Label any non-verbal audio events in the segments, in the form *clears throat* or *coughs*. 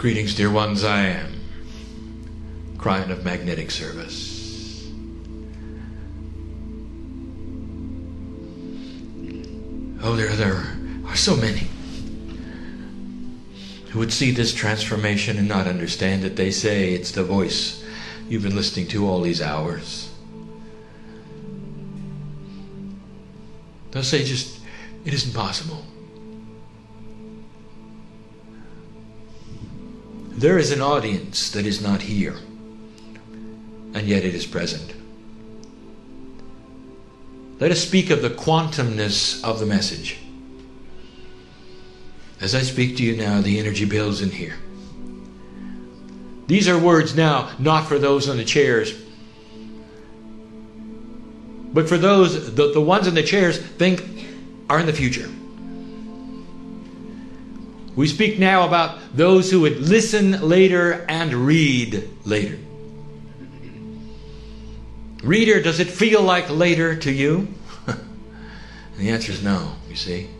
Greetings, dear ones, I am. Kryon of magnetic service. Oh, there, there are so many who would see this transformation and not understand it. They say it's the voice you've been listening to all these hours. They'll say just, it isn't possible. There is an audience that is not here, and yet it is present. Let us speak of the quantumness of the message. As I speak to you now, the energy builds in here. These are words now not for those on the chairs, but for those, the, the ones in the chairs think are in the future. We speak now about those who would listen later and read later. Reader, does it feel like later to you? *laughs* the answer is no, you see.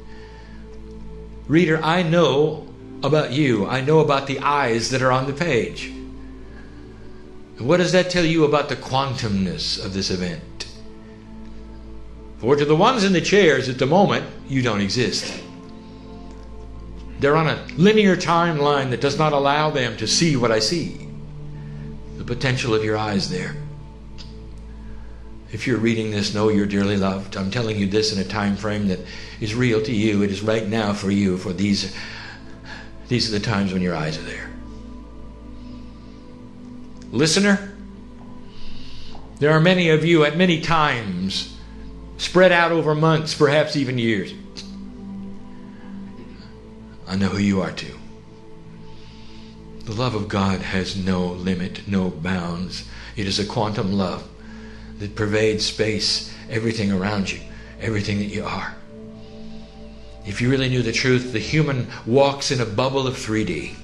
Reader, I know about you. I know about the eyes that are on the page. What does that tell you about the quantumness of this event? For to the ones in the chairs at the moment, you don't exist. They're on a linear timeline that does not allow them to see what I see. The potential of your eyes there. If you're reading this, know you're dearly loved. I'm telling you this in a time frame that is real to you. It is right now for you, for these, these are the times when your eyes are there. Listener, there are many of you at many times, spread out over months, perhaps even years. I know who you are too. The love of God has no limit, no bounds. It is a quantum love that pervades space, everything around you, everything that you are. If you really knew the truth, the human walks in a bubble of 3D.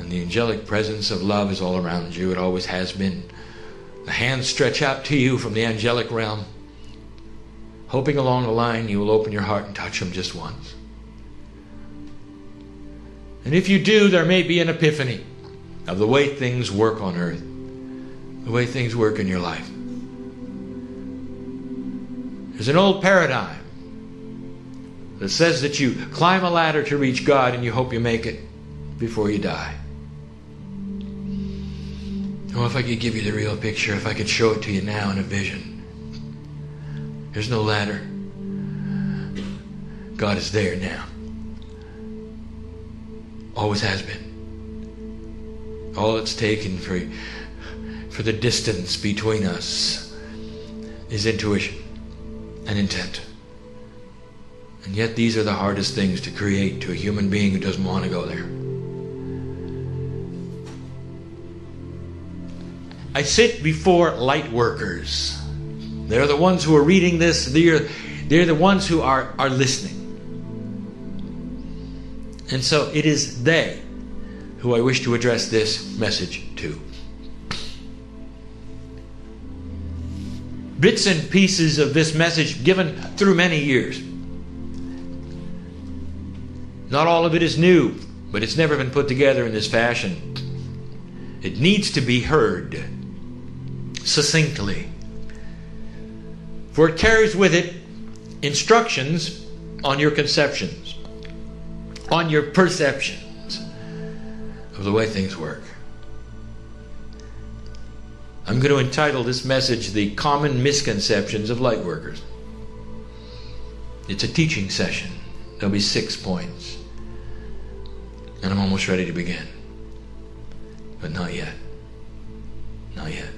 And the angelic presence of love is all around you. It always has been. The hands stretch out to you from the angelic realm, hoping along the line you will open your heart and touch them just once. And if you do, there may be an epiphany of the way things work on earth, the way things work in your life. There's an old paradigm that says that you climb a ladder to reach God and you hope you make it before you die. Oh, if I could give you the real picture, if I could show it to you now in a vision. There's no ladder. God is there now. Always has been. All it's taken for, for the distance between us is intuition and intent. And yet, these are the hardest things to create to a human being who doesn't want to go there. I sit before light workers. They're the ones who are reading this, they're, they're the ones who are, are listening. And so it is they who I wish to address this message to. Bits and pieces of this message given through many years. Not all of it is new, but it's never been put together in this fashion. It needs to be heard succinctly. For it carries with it instructions on your conceptions, on your perceptions of the way things work. I'm going to entitle this message The Common Misconceptions of Lightworkers. It's a teaching session. There'll be six points. And I'm almost ready to begin. But not yet. Not yet.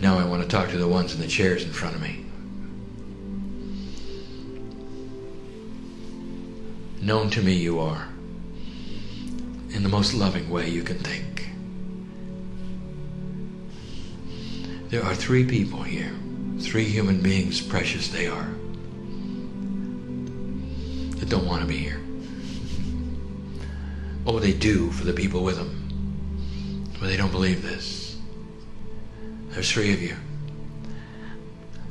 Now I want to talk to the ones in the chairs in front of me. Known to me you are in the most loving way you can think. There are three people here, three human beings, precious they are, that don't want to be here. Oh, they do for the people with them, but they don't believe this. There's three of you,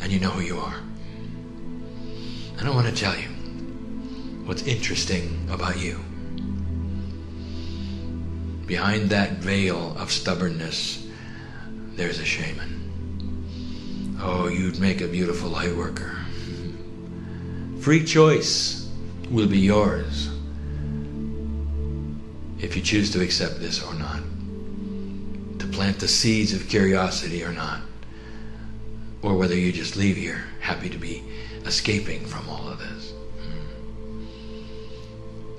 and you know who you are. And I want to tell you what's interesting about you. Behind that veil of stubbornness, there's a shaman. Oh, you'd make a beautiful light worker. Free choice will be yours if you choose to accept this or not, plant the seeds of curiosity or not, or whether you just leave here happy to be escaping from all of this.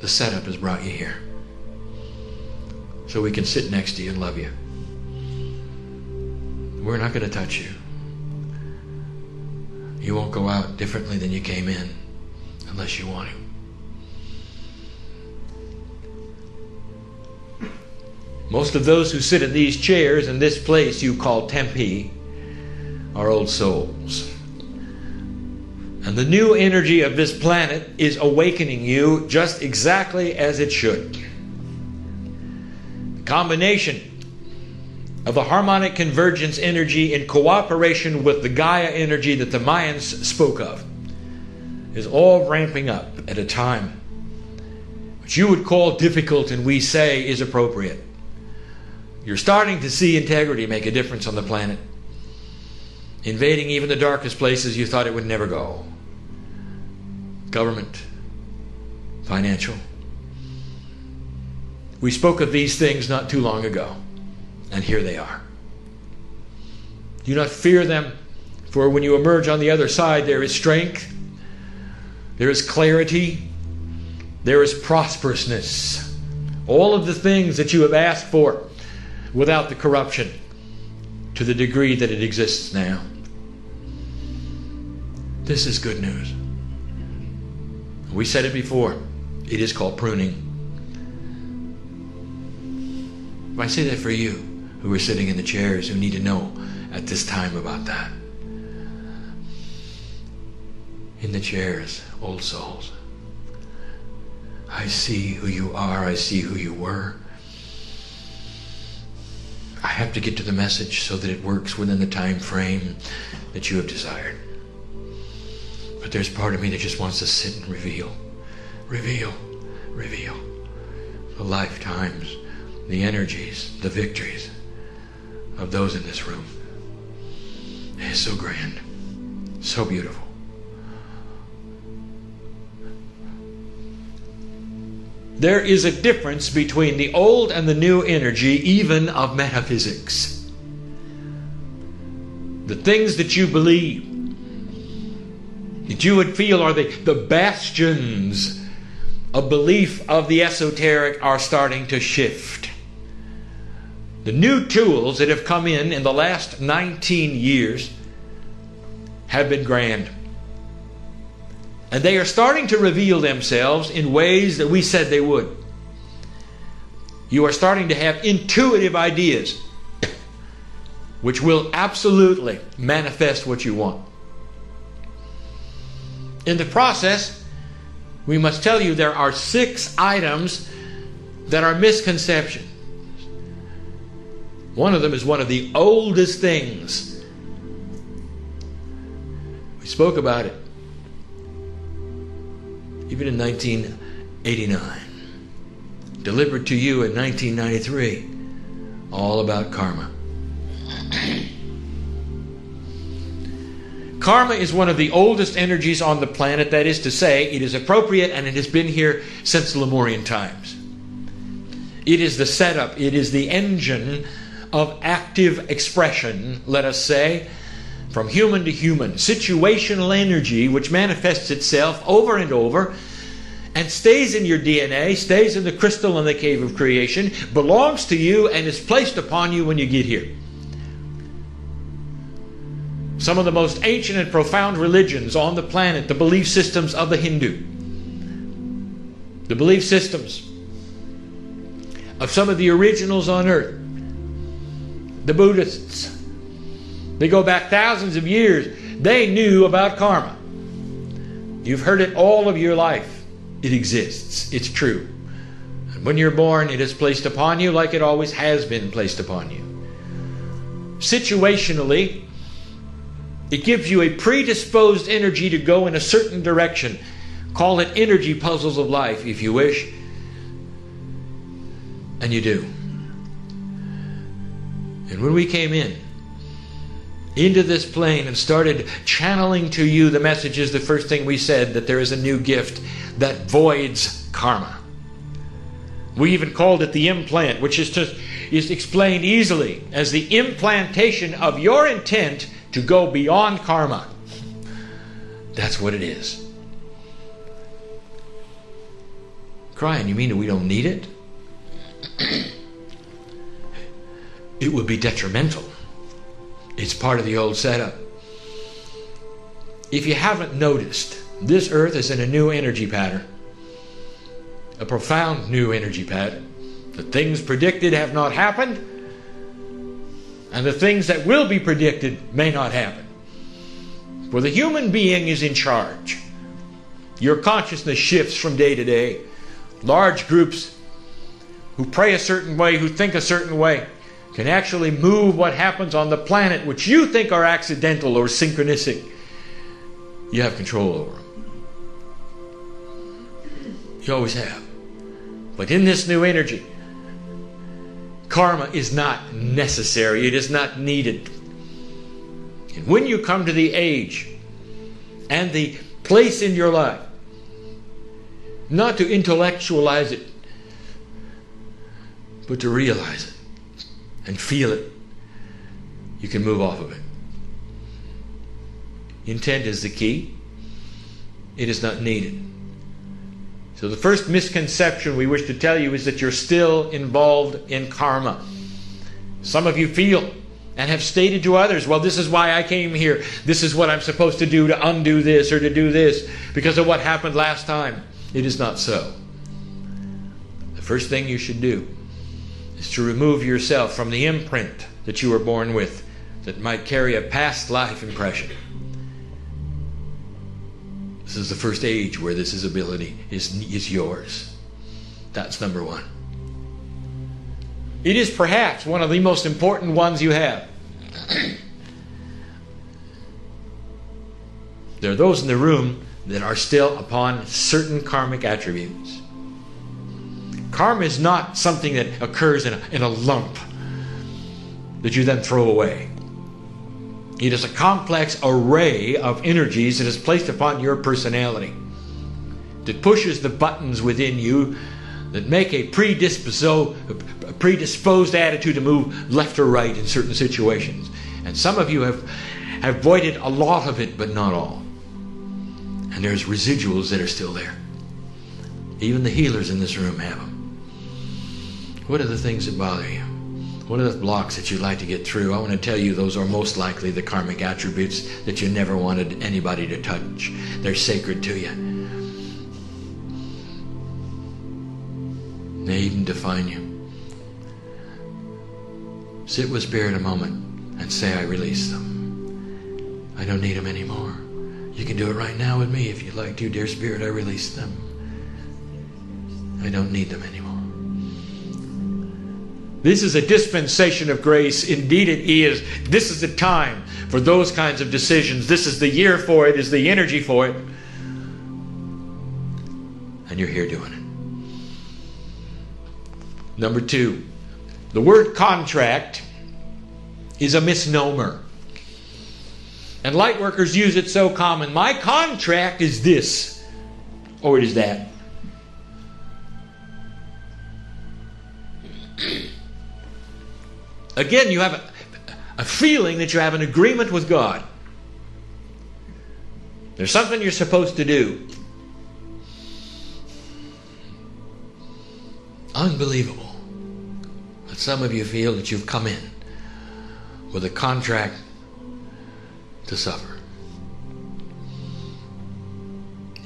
The setup has brought you here so we can sit next to you and love you. We're not going to touch you. You won't go out differently than you came in unless you want to. Most of those who sit in these chairs in this place you call Tempe are old souls. And the new energy of this planet is awakening you just exactly as it should. The combination of the harmonic convergence energy in cooperation with the Gaia energy that the Mayans spoke of is all ramping up at a time which you would call difficult and we say is appropriate. You're starting to see integrity make a difference on the planet, invading even the darkest places you thought it would never go. Government, financial. We spoke of these things not too long ago, and here they are. Do not fear them, for when you emerge on the other side, there is strength, there is clarity, there is prosperousness. All of the things that you have asked for without the corruption to the degree that it exists now. This is good news. We said it before. It is called pruning. I say that for you who are sitting in the chairs who need to know at this time about that. In the chairs, old souls. I see who you are, I see who you were. Have to get to the message so that it works within the time frame that you have desired. But there's part of me that just wants to sit and reveal, reveal, reveal the lifetimes, the energies, the victories of those in this room. It is so grand, so beautiful. There is a difference between the old and the new energy, even of metaphysics. The things that you believe, that you would feel are the, the bastions of belief of the esoteric, are starting to shift. The new tools that have come in in the last 19 years have been grand. And they are starting to reveal themselves in ways that we said they would. You are starting to have intuitive ideas which will absolutely manifest what you want. In the process, we must tell you there are six items that are misconceptions. One of them is one of the oldest things. We spoke about it even in 1989. Delivered to you in 1993, all about karma. *clears throat* Karma is one of the oldest energies on the planet. That is to say, it is appropriate and it has been here since Lemurian times. It is the setup, it is the engine of active expression, let us say, from human to human, situational energy which manifests itself over and over and stays in your DNA, stays in the crystal in the cave of creation, belongs to you, and is placed upon you when you get here. Some of the most ancient and profound religions on the planet, the belief systems of the Hindu, the belief systems of some of the originals on earth, the Buddhists, they go back thousands of years. They knew about karma. You've heard it all of your life. It exists, it's true. And when you're born, it is placed upon you like it always has been placed upon you. Situationally, it gives you a predisposed energy to go in a certain direction. Call it energy puzzles of life if you wish. And you do. And when we came in, into this plane and started channeling to you the messages, the first thing we said that there is a new gift that voids karma. We even called it the implant, which is just is explained easily as the implantation of your intent to go beyond karma. That's what it is. Kryon, you mean that we don't need it? *clears throat* it would be detrimental. It's part of the old setup. If you haven't noticed, this earth is in a new energy pattern, a profound new energy pattern. The things predicted have not happened, and the things that will be predicted may not happen. For the human being is in charge. Your consciousness shifts from day to day. Large groups who pray a certain way, who think a certain way, can actually move what happens on the planet, which you think are accidental or synchronistic. You have control over them. You always have. But in this new energy, karma is not necessary, it is not needed. And when you come to the age and the place in your life, not to intellectualize it, but to realize it and feel it, you can move off of it. Intent is the key, it is not needed. So, the first misconception we wish to tell you is that you're still involved in karma. Some of you feel and have stated to others, well, this is why I came here. This is what I'm supposed to do to undo this or to do this because of what happened last time. It is not so. The first thing you should do is to remove yourself from the imprint that you were born with that might carry a past life impression. This is the first age where this is ability is, is yours. That's number one. It is perhaps one of the most important ones you have. there are those in the room that are still upon certain karmic attributes. Karma is not something that occurs in a, in a lump that you then throw away. It is a complex array of energies that is placed upon your personality that pushes the buttons within you that make a predisposed, predisposed attitude to move left or right in certain situations. And some of you have, have avoided a lot of it, but not all. And there's residuals that are still there. Even the healers in this room have them. What are the things that bother you? What are the blocks that you'd like to get through? I want to tell you those are most likely the karmic attributes that you never wanted anybody to touch. They're sacred to you. They even define you. Sit with Spirit a moment and say, I release them. I don't need them anymore. You can do it right now with me if you'd like to. Dear Spirit, I release them. I don't need them anymore. This is a dispensation of grace. Indeed, it is. This is the time for those kinds of decisions. This is the year for it, is the energy for it. And you're here doing it. Number two, the word contract is a misnomer. And light workers use it so common. My contract is this, or it is that. Again, you have a, a feeling that you have an agreement with God. There's something you're supposed to do. Unbelievable that some of you feel that you've come in with a contract to suffer.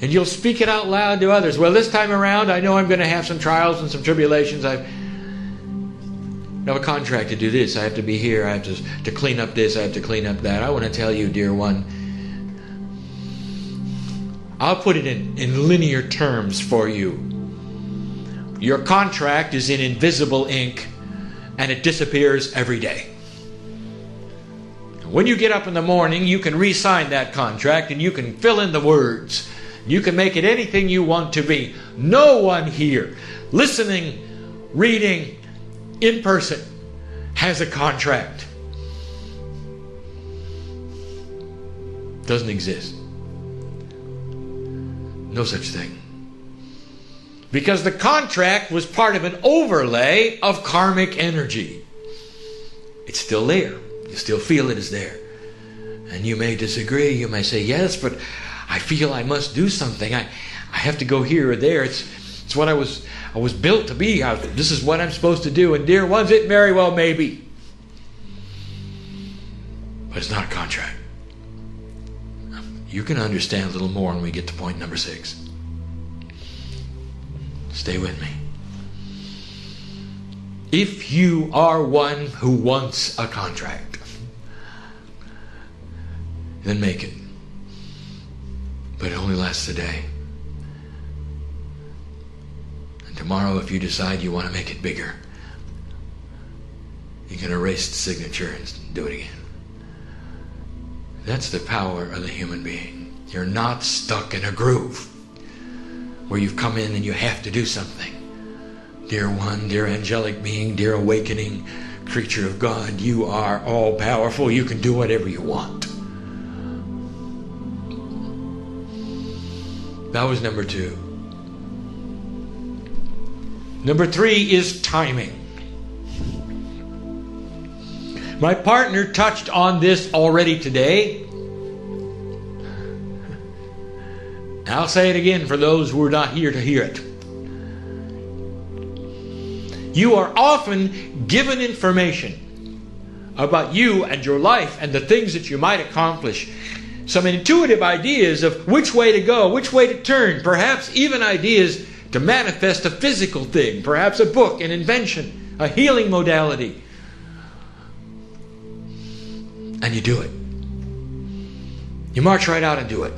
And you'll speak it out loud to others. Well, this time around, I know I'm going to have some trials and some tribulations. I've I have a contract to do this. I have to be here. I have to, to clean up this. I have to clean up that. I want to tell you, dear one, I'll put it in, in linear terms for you. Your contract is in invisible ink and it disappears every day. When you get up in the morning, you can re sign that contract and you can fill in the words You can make it anything you want to be. No one here, listening, reading, in person, has a contract. Doesn't exist. No such thing. Because the contract was part of an overlay of karmic energy. It's still there. You still feel it is there. And you may disagree. You may say, yes, but I feel I must do something. I, I have to go here or there. It's, it's what I was, I was built to be. I, this is what I'm supposed to do. And dear ones, it very well may be. But it's not a contract. You can understand a little more when we get to point number six. Stay with me. If you are one who wants a contract, then make it. But it only lasts a day. Tomorrow, if you decide you want to make it bigger, you can erase the signature and do it again. That's the power of the human being. You're not stuck in a groove where you've come in and you have to do something. Dear one, dear angelic being, dear awakening creature of God, you are all powerful. You can do whatever you want. That was number two. Number three is timing. My partner touched on this already today. I'll say it again for those who are not here to hear it. You are often given information about you and your life and the things that you might accomplish. Some intuitive ideas of which way to go, which way to turn, perhaps even ideas to manifest a physical thing, perhaps a book, an invention, a healing modality and you do it. You march right out and do it.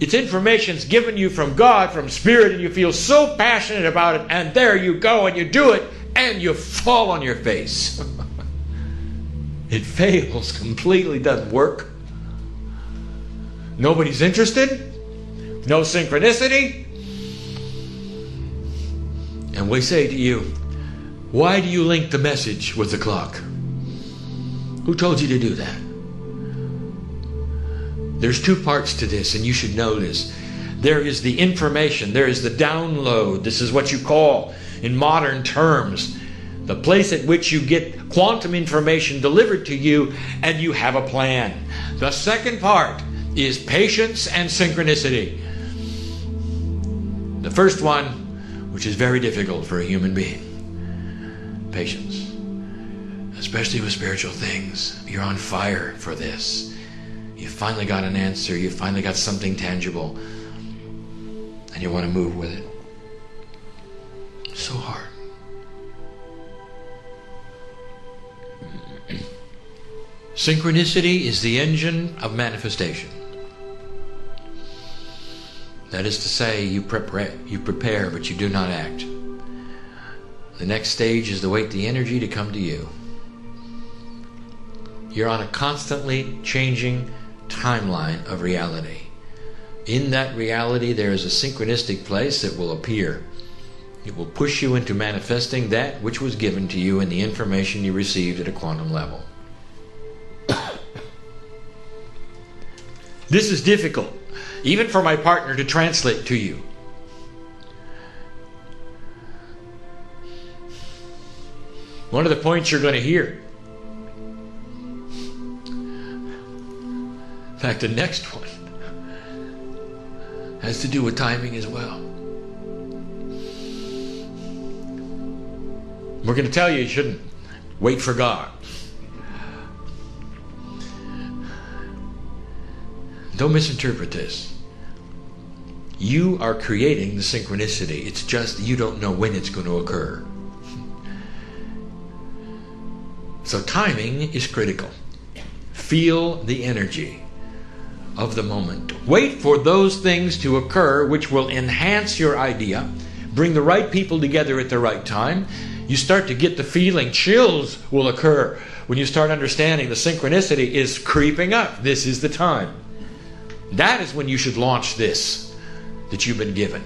It's information's given you from God, from Spirit, and you feel so passionate about it, and there you go and you do it, and you fall on your face. *laughs* it fails completely, doesn't work. Nobody's interested, no synchronicity. And we say to you, why do you link the message with the clock? Who told you to do that? There's two parts to this, and you should know this. There is the information, there is the download. This is what you call, in modern terms, the place at which you get quantum information delivered to you and you have a plan. The second part is patience and synchronicity. The first one, which is very difficult for a human being, patience especially with spiritual things. You're on fire for this. You finally got an answer, you finally got something tangible, and you want to move with it. So hard. *clears throat* Synchronicity is the engine of manifestation. That is to say, you prepare, you prepare, but you do not act. The next stage is to wait the energy to come to you. You're on a constantly changing timeline of reality. In that reality, there is a synchronistic place that will appear. It will push you into manifesting that which was given to you and the information you received at a quantum level. *coughs* this is difficult, even for my partner to translate to you. One of the points you're going to hear In fact, the next one has to do with timing as well. We're going to tell you you shouldn't wait for God. Don't misinterpret this. You are creating the synchronicity. It's just you don't know when it's going to occur. So timing is critical. Feel the energy of the moment. Wait for those things to occur which will enhance your idea, bring the right people together at the right time. You start to get the feeling, chills will occur when you start understanding the synchronicity is creeping up. This is the time. That is when you should launch this that you've been given.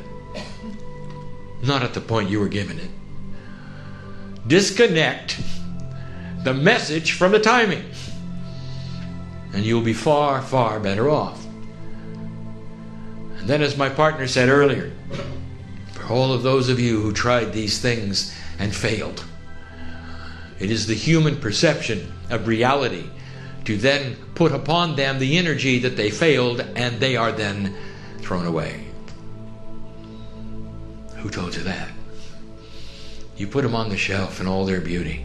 Not at the point you were given it. Disconnect the message from the timing, and you'll be far, far better off. And then, as my partner said earlier, for all of those of you who tried these things and failed, it is the human perception of reality to then put upon them the energy that they failed, and they are then thrown away. Who told you that? You put them on the shelf in all their beauty,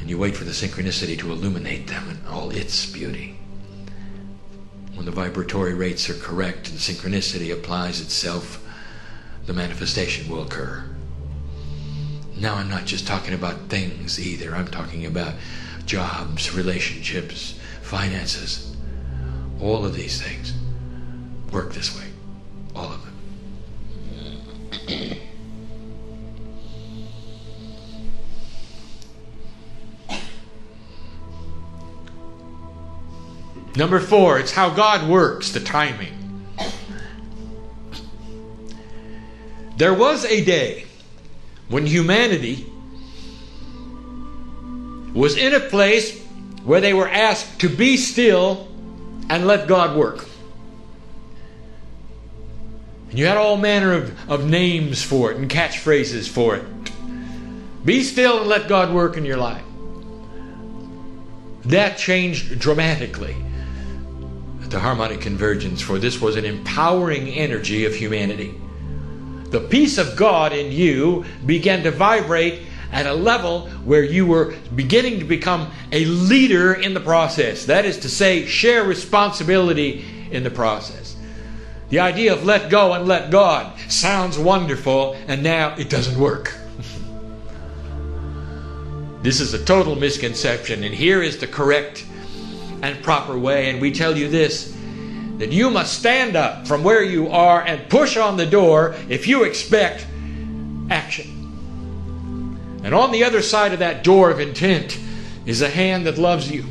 and you wait for the synchronicity to illuminate them in all its beauty. When the vibratory rates are correct and synchronicity applies itself, the manifestation will occur. Now, I'm not just talking about things either, I'm talking about jobs, relationships, finances. All of these things work this way. All of them. Number four, it's how God works, the timing. There was a day when humanity was in a place where they were asked to be still and let God work. And you had all manner of, of names for it and catchphrases for it. Be still and let God work in your life. That changed dramatically at the harmonic convergence, for this was an empowering energy of humanity. The peace of God in you began to vibrate at a level where you were beginning to become a leader in the process. That is to say, share responsibility in the process. The idea of let go and let God sounds wonderful, and now it doesn't work. *laughs* this is a total misconception, and here is the correct and proper way. And we tell you this that you must stand up from where you are and push on the door if you expect action. And on the other side of that door of intent is a hand that loves you.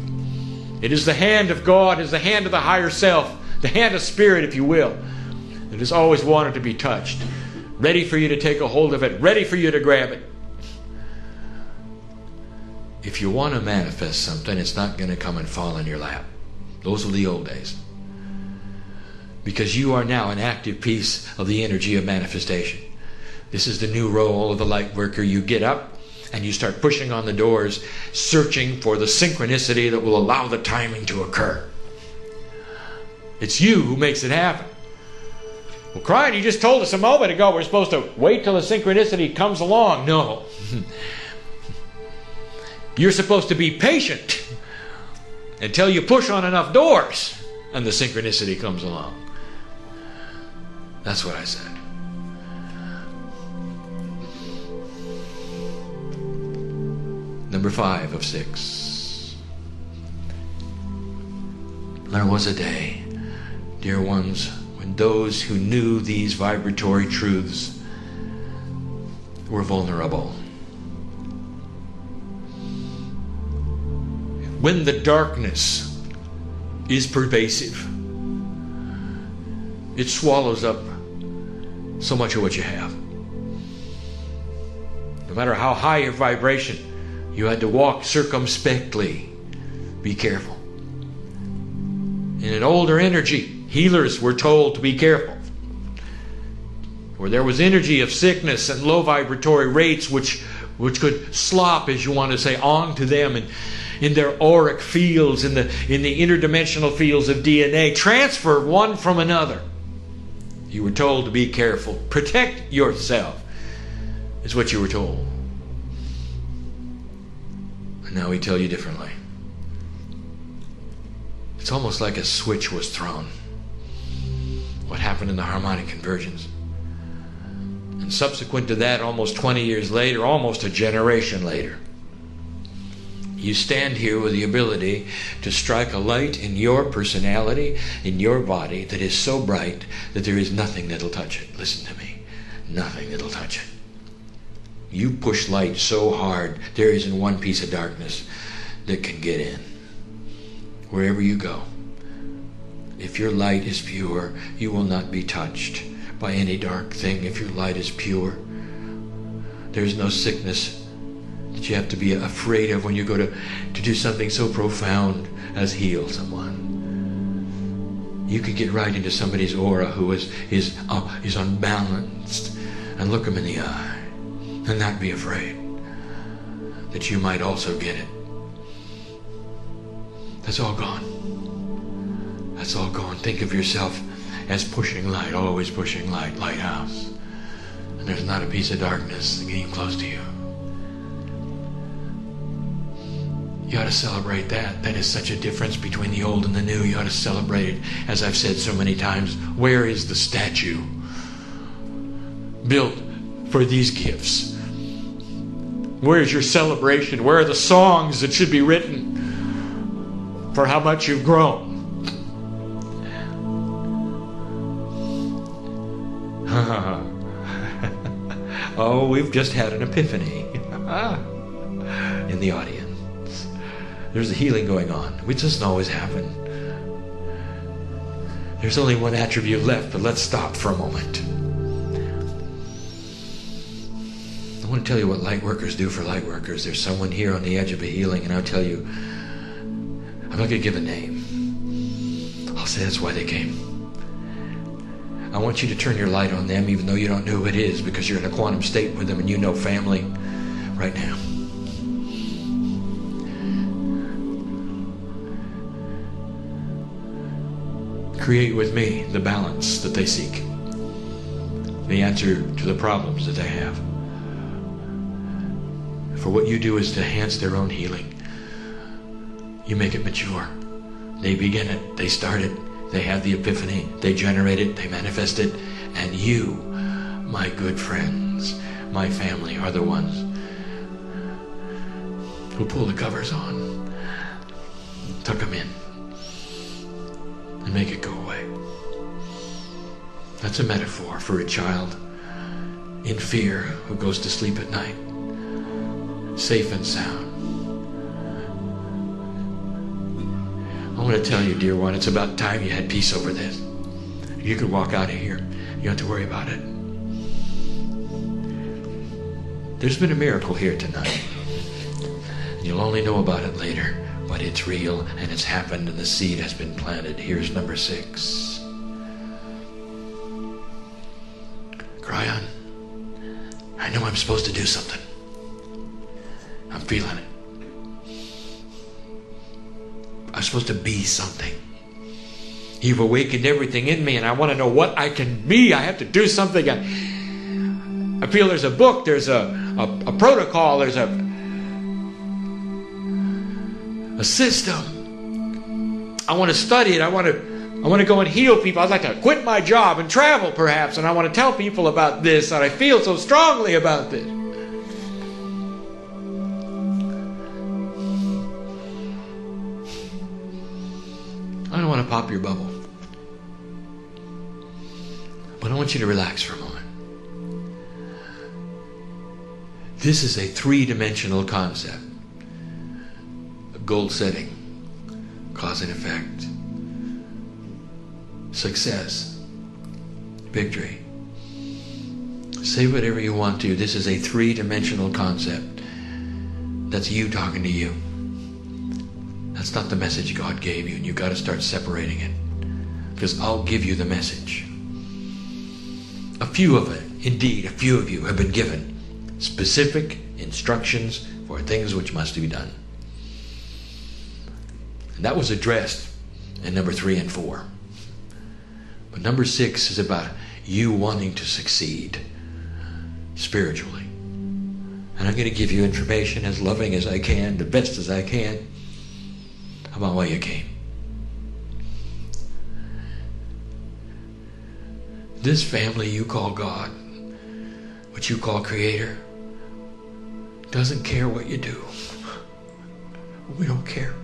It is the hand of God, it is the hand of the higher self, the hand of spirit, if you will, that has always wanted to be touched, ready for you to take a hold of it, ready for you to grab it. If you want to manifest something, it's not going to come and fall in your lap. Those are the old days. Because you are now an active piece of the energy of manifestation. This is the new role of the light worker. You get up, and you start pushing on the doors, searching for the synchronicity that will allow the timing to occur. It's you who makes it happen. Well, Kryon, you just told us a moment ago we're supposed to wait till the synchronicity comes along. No. *laughs* You're supposed to be patient until you push on enough doors and the synchronicity comes along. That's what I said. Number five of six. There was a day, dear ones, when those who knew these vibratory truths were vulnerable. When the darkness is pervasive, it swallows up so much of what you have. No matter how high your vibration, you had to walk circumspectly. Be careful. In an older energy, healers were told to be careful. Where there was energy of sickness and low vibratory rates, which, which could slop, as you want to say, on to them and in their auric fields, in the, in the interdimensional fields of DNA, transfer one from another. You were told to be careful. Protect yourself, is what you were told. Now we tell you differently. It's almost like a switch was thrown. What happened in the harmonic convergence? And subsequent to that, almost 20 years later, almost a generation later, you stand here with the ability to strike a light in your personality, in your body, that is so bright that there is nothing that'll touch it. Listen to me. Nothing that'll touch it. You push light so hard, there isn't one piece of darkness that can get in. Wherever you go, If your light is pure, you will not be touched by any dark thing if your light is pure. There's no sickness that you have to be afraid of when you go to, to do something so profound as heal someone. You could get right into somebody's aura who is, is, uh, is unbalanced and look them in the eye and not be afraid that you might also get it. That's all gone. That's all gone. Think of yourself as pushing light, always pushing light, lighthouse. And there's not a piece of darkness getting close to you. You ought to celebrate that. That is such a difference between the old and the new. You ought to celebrate it. As I've said so many times, where is the statue built for these gifts? Where is your celebration? Where are the songs that should be written for how much you've grown? *laughs* oh, we've just had an epiphany *laughs* in the audience. There's a healing going on, which doesn't always happen. There's only one attribute left, but let's stop for a moment. Want to tell you what light workers do for light workers. There's someone here on the edge of a healing, and I'll tell you, I'm not going to give a name. I'll say that's why they came. I want you to turn your light on them, even though you don't know who it is, because you're in a quantum state with them and you know family right now. Create with me the balance that they seek, the answer to the problems that they have. For what you do is to enhance their own healing. You make it mature. They begin it, they start it, they have the epiphany, they generate it, they manifest it, and you, my good friends, my family, are the ones who pull the covers on, tuck them in, and make it go away. That's a metaphor for a child in fear who goes to sleep at night, safe and sound. I want to tell you, dear one, it's about time you had peace over this. You could walk out of here. You don't have to worry about it. There's been a miracle here tonight. You'll only know about it later, but it's real and it's happened and the seed has been planted. Here's number six. Kryon. I know I'm supposed to do something. Feeling it. I'm supposed to be something. You've awakened everything in me, and I want to know what I can be. I have to do something. I, I feel there's a book, there's a, a, a protocol, there's a, a system. I want to study it. I want to. I want to go and heal people. I'd like to quit my job and travel, perhaps, and I want to tell people about this, and I feel so strongly about this. Want to pop your bubble. But I want you to relax for a moment. This is a three dimensional concept goal setting, cause and effect, success, victory. Say whatever you want to. This is a three dimensional concept. That's you talking to you. Not the message God gave you, and you've got to start separating it. Because I'll give you the message. A few of it, indeed, a few of you have been given specific instructions for things which must be done. And that was addressed in number three and four. But number six is about you wanting to succeed spiritually. And I'm going to give you information as loving as I can, the best as I can about why you came. This family you call God, what you call Creator, doesn't care what you do. *laughs* We don't care.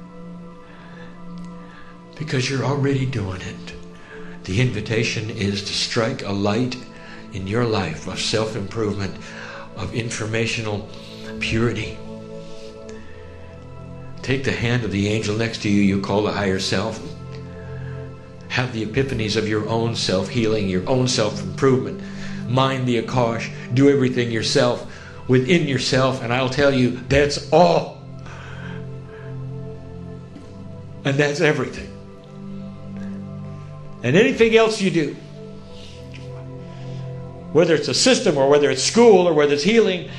Because you're already doing it. The invitation is to strike a light in your life of self improvement, of informational purity Take the hand of the angel next to you, you call the higher self. have the epiphanies of your own self healing, your own self improvement. Mind the Akash, do everything yourself within yourself, and I'll tell you that's all. And that's everything. And anything else you do, whether it's a system or whether it's school or whether it's healing,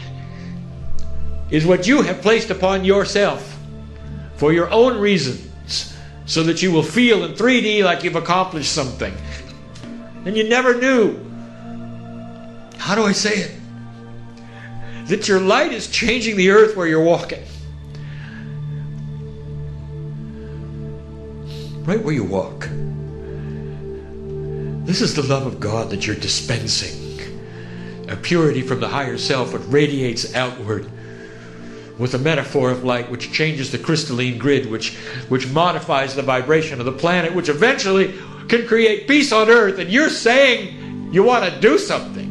is what you have placed upon yourself for your own reasons so that you will feel in 3D like you've accomplished something. And you never knew. How do I say it? That your light is changing the earth where you're walking. Right where you walk. This is the love of God that you're dispensing. A purity from the higher self that radiates outward with a metaphor of light which changes the crystalline grid, which, which modifies the vibration of the planet, which eventually can create peace on earth. And you're saying you want to do something.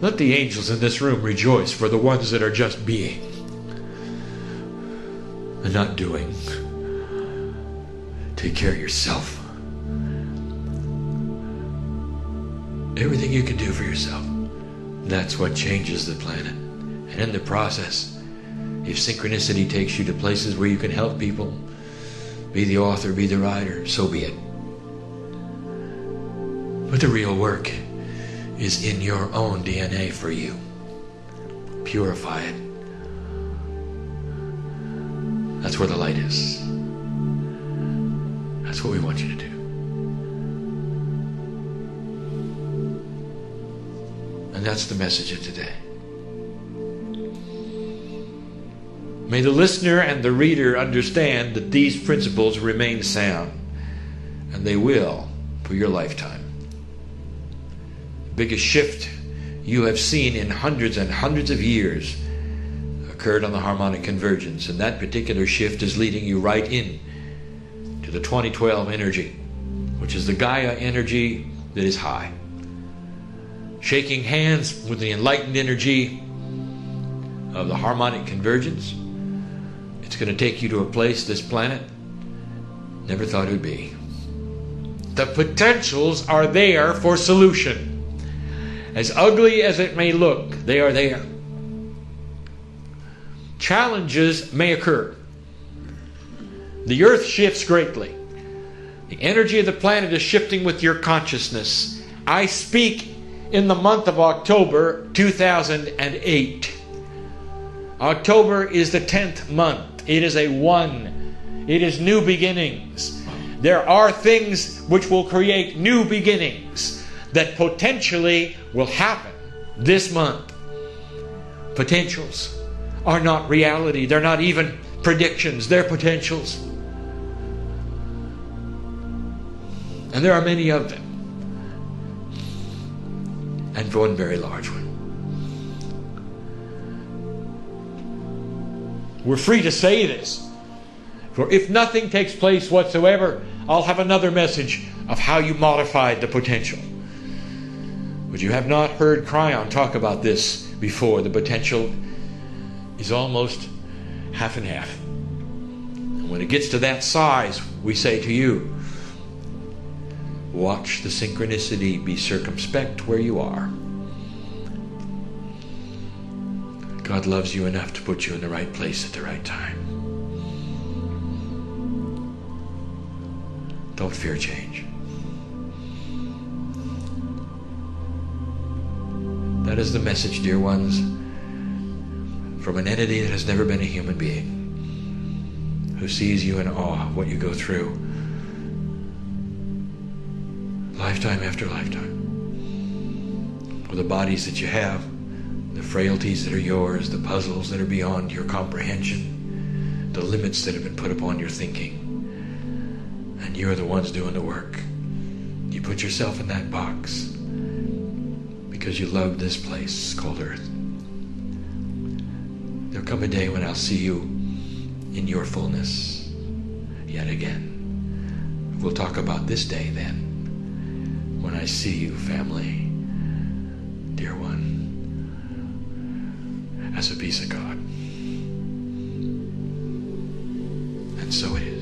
Let the angels in this room rejoice for the ones that are just being and not doing. Take care of yourself. Everything you can do for yourself. That's what changes the planet. And in the process, if synchronicity takes you to places where you can help people, be the author, be the writer, so be it. But the real work is in your own DNA for you. Purify it. That's where the light is. That's what we want you to do. That's the message of today. May the listener and the reader understand that these principles remain sound, and they will for your lifetime. The biggest shift you have seen in hundreds and hundreds of years occurred on the harmonic convergence, and that particular shift is leading you right in to the 2012 energy, which is the Gaia energy that is high shaking hands with the enlightened energy of the harmonic convergence. It's going to take you to a place this planet never thought it would be. The potentials are there for solution. As ugly as it may look, they are there. Challenges may occur. The earth shifts greatly. The energy of the planet is shifting with your consciousness. I speak in the month of October 2008. October is the 10th month. It is a one. It is new beginnings. There are things which will create new beginnings that potentially will happen this month. Potentials are not reality, they're not even predictions, they're potentials. And there are many of them and one very large one. We're free to say this. For if nothing takes place whatsoever, I'll have another message of how you modified the potential. But you have not heard Kryon talk about this before. The potential is almost half and half. And when it gets to that size, we say to you, Watch the synchronicity, be circumspect where you are. God loves you enough to put you in the right place at the right time. Don't fear change. That is the message, dear ones, from an entity that has never been a human being, who sees you in awe what you go through lifetime after lifetime. With the bodies that you have, the frailties that are yours, the puzzles that are beyond your comprehension, the limits that have been put upon your thinking. And you're the ones doing the work. You put yourself in that box because you love this place called Earth. There'll come a day when I'll see you in your fullness yet again. We'll talk about this day then when I see you, family, dear one, as a piece of God. And so it is.